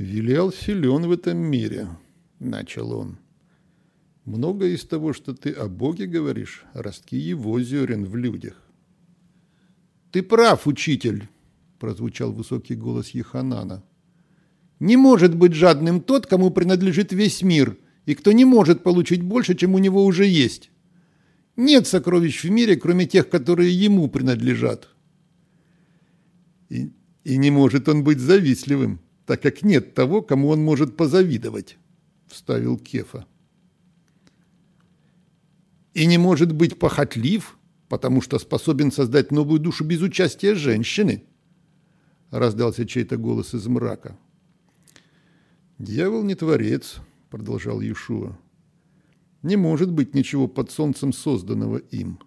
«Вилиал силен в этом мире», — начал он. «Многое из того, что ты о Боге говоришь, ростки его зерен в людях». «Ты прав, учитель», — прозвучал высокий голос Еханана. «Не может быть жадным тот, кому принадлежит весь мир, и кто не может получить больше, чем у него уже есть. Нет сокровищ в мире, кроме тех, которые ему принадлежат». И, и не может он быть завистливым, так как нет того, кому он может позавидовать, вставил Кефа. И не может быть похотлив, потому что способен создать новую душу без участия женщины, раздался чей-то голос из мрака. Дьявол не творец, продолжал Иешуа. Не может быть ничего под солнцем созданного им.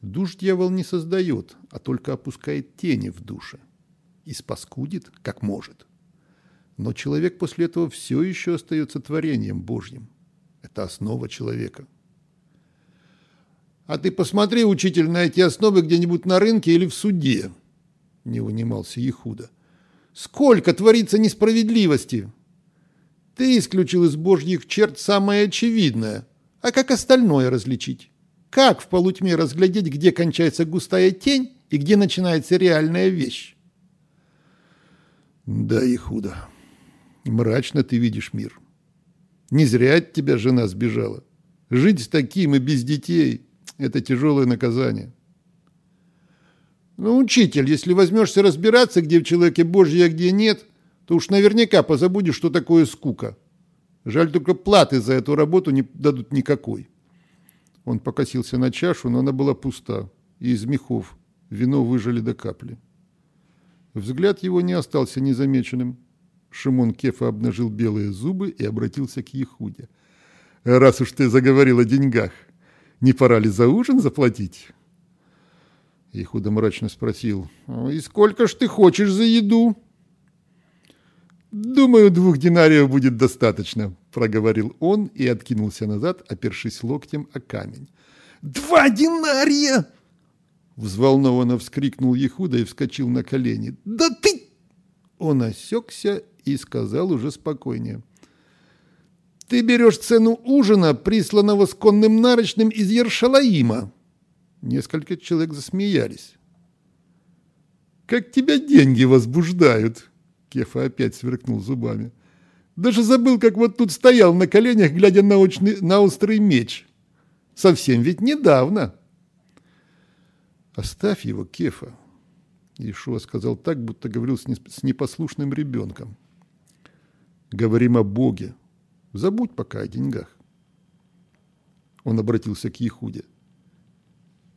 Душ дьявол не создает, а только опускает тени в душе. И спаскудит, как может. Но человек после этого все еще остается творением Божьим. Это основа человека. «А ты посмотри, учитель, на эти основы где-нибудь на рынке или в суде», – не унимался Ехуда. «Сколько творится несправедливости! Ты исключил из божьих черт самое очевидное, а как остальное различить?» Как в полутьме разглядеть, где кончается густая тень и где начинается реальная вещь? Да и худо. Мрачно ты видишь мир. Не зря от тебя жена сбежала. Жить с таким и без детей – это тяжелое наказание. Ну, учитель, если возьмешься разбираться, где в человеке Божье, а где нет, то уж наверняка позабудешь, что такое скука. Жаль, только платы за эту работу не дадут никакой. Он покосился на чашу, но она была пуста, и из мехов вино выжали до капли. Взгляд его не остался незамеченным. Шимон Кефа обнажил белые зубы и обратился к Ехуде. «Раз уж ты заговорил о деньгах, не пора ли за ужин заплатить?» Ехуда мрачно спросил. «И сколько ж ты хочешь за еду?» «Думаю, двух динариев будет достаточно», – проговорил он и откинулся назад, опершись локтем о камень. «Два динария!» Взволнованно вскрикнул Ехуда и вскочил на колени. «Да ты...» Он осекся и сказал уже спокойнее. «Ты берешь цену ужина, присланного с конным нарочным из Ершалаима!» Несколько человек засмеялись. «Как тебя деньги возбуждают!» Кефа опять сверкнул зубами. «Даже забыл, как вот тут стоял на коленях, глядя на, очный, на острый меч. Совсем ведь недавно». «Оставь его, Кефа», — Ишуа сказал так, будто говорил с, не, с непослушным ребенком. «Говорим о Боге. Забудь пока о деньгах». Он обратился к Ехуде.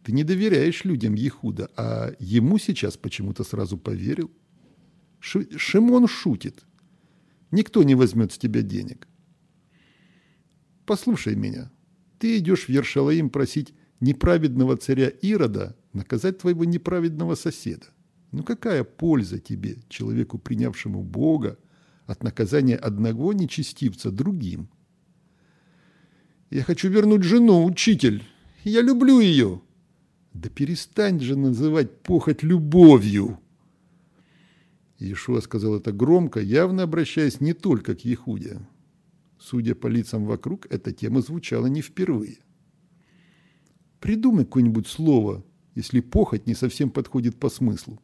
«Ты не доверяешь людям Ехуда, а ему сейчас почему-то сразу поверил». Шимон шутит. Никто не возьмет с тебя денег. Послушай меня. Ты идешь в Ершалаим просить неправедного царя Ирода наказать твоего неправедного соседа. Ну какая польза тебе, человеку, принявшему Бога, от наказания одного нечестивца другим? Я хочу вернуть жену, учитель. Я люблю ее. Да перестань же называть похоть любовью. Иешуа сказал это громко, явно обращаясь не только к Ехуде. Судя по лицам вокруг, эта тема звучала не впервые. Придумай какое-нибудь слово, если похоть не совсем подходит по смыслу.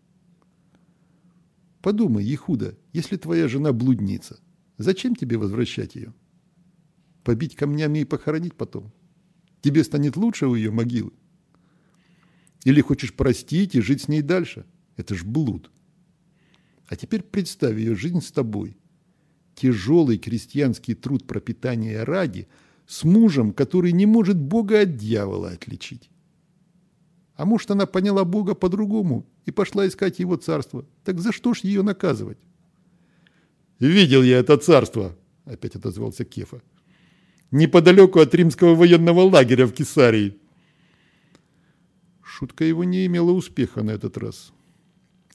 Подумай, Ехуда, если твоя жена блудница, зачем тебе возвращать ее? Побить камнями и похоронить потом? Тебе станет лучше у ее могилы? Или хочешь простить и жить с ней дальше? Это ж блуд. А теперь представь ее жизнь с тобой. Тяжелый крестьянский труд пропитания ради с мужем, который не может Бога от дьявола отличить. А может, она поняла Бога по-другому и пошла искать его царство. Так за что ж ее наказывать? «Видел я это царство», – опять отозвался Кефа. «Неподалеку от римского военного лагеря в Кесарии». Шутка его не имела успеха на этот раз.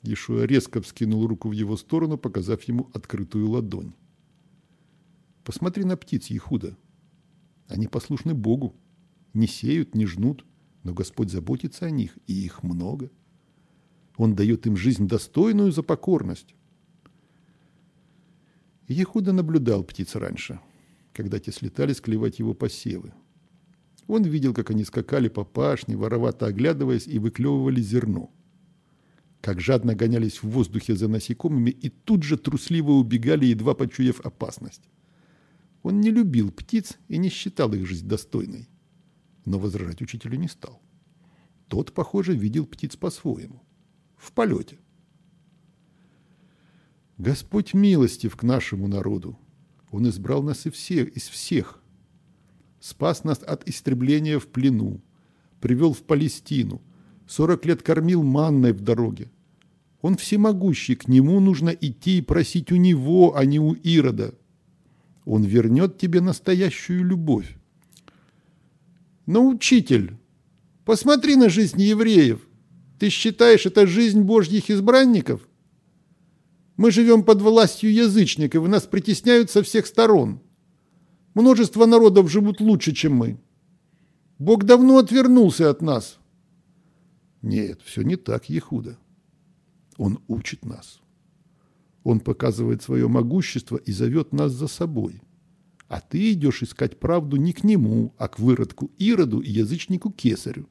Ешуа резко вскинул руку в его сторону, показав ему открытую ладонь. «Посмотри на птиц, Ехуда. Они послушны Богу. Не сеют, не жнут, но Господь заботится о них, и их много. Он дает им жизнь достойную за покорность. Ехуда наблюдал птиц раньше, когда те слетали склевать его посевы. Он видел, как они скакали по пашне, воровато оглядываясь и выклевывали зерно. Как жадно гонялись в воздухе за насекомыми и тут же трусливо убегали, едва почуяв опасность. Он не любил птиц и не считал их жизнь достойной. Но возражать учителю не стал. Тот, похоже, видел птиц по-своему. В полете. Господь милостив к нашему народу. Он избрал нас и всех, из всех. Спас нас от истребления в плену. Привел в Палестину. Сорок лет кормил манной в дороге. Он всемогущий, к нему нужно идти и просить у него, а не у Ирода. Он вернет тебе настоящую любовь. Но, учитель, посмотри на жизнь евреев. Ты считаешь, это жизнь божьих избранников? Мы живем под властью язычников, и нас притесняют со всех сторон. Множество народов живут лучше, чем мы. Бог давно отвернулся от нас. Нет, все не так, Ехуда. Он учит нас. Он показывает свое могущество и зовет нас за собой. А ты идешь искать правду не к нему, а к выродку Ироду и язычнику Кесарю.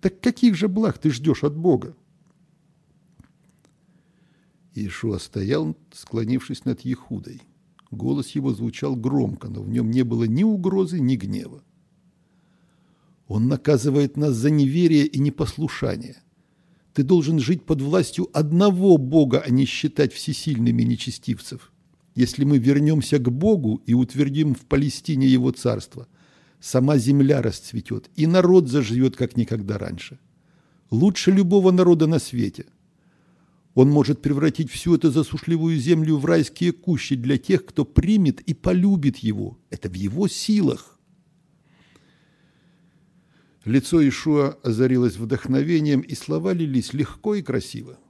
Так каких же благ ты ждешь от Бога? Иешуа стоял, склонившись над Ехудой. Голос его звучал громко, но в нем не было ни угрозы, ни гнева. Он наказывает нас за неверие и непослушание. Ты должен жить под властью одного Бога, а не считать всесильными нечестивцев. Если мы вернемся к Богу и утвердим в Палестине Его царство, сама земля расцветет, и народ заживет, как никогда раньше. Лучше любого народа на свете – он может превратить всю эту засушливую землю в райские кущи для тех, кто примет и полюбит его. Это в его силах. Лицо Ишуа озарилось вдохновением, и слова лились легко и красиво.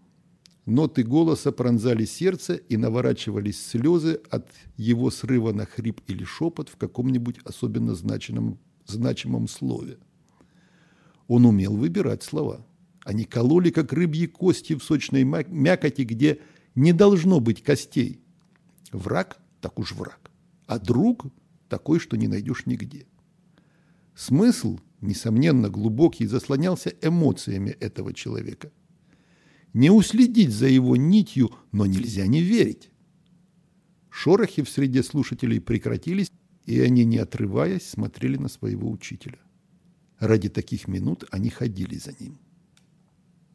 Ноты голоса пронзали сердце и наворачивались слезы от его срыва на хрип или шепот в каком-нибудь особенно значимом, значимом слове. Он умел выбирать слова – они кололи, как рыбьи кости в сочной мякоти, где не должно быть костей. Враг – так уж враг, а друг – такой, что не найдешь нигде. Смысл, несомненно, глубокий, заслонялся эмоциями этого человека. Не уследить за его нитью, но нельзя не верить. Шорохи в среде слушателей прекратились, и они, не отрываясь, смотрели на своего учителя. Ради таких минут они ходили за ним.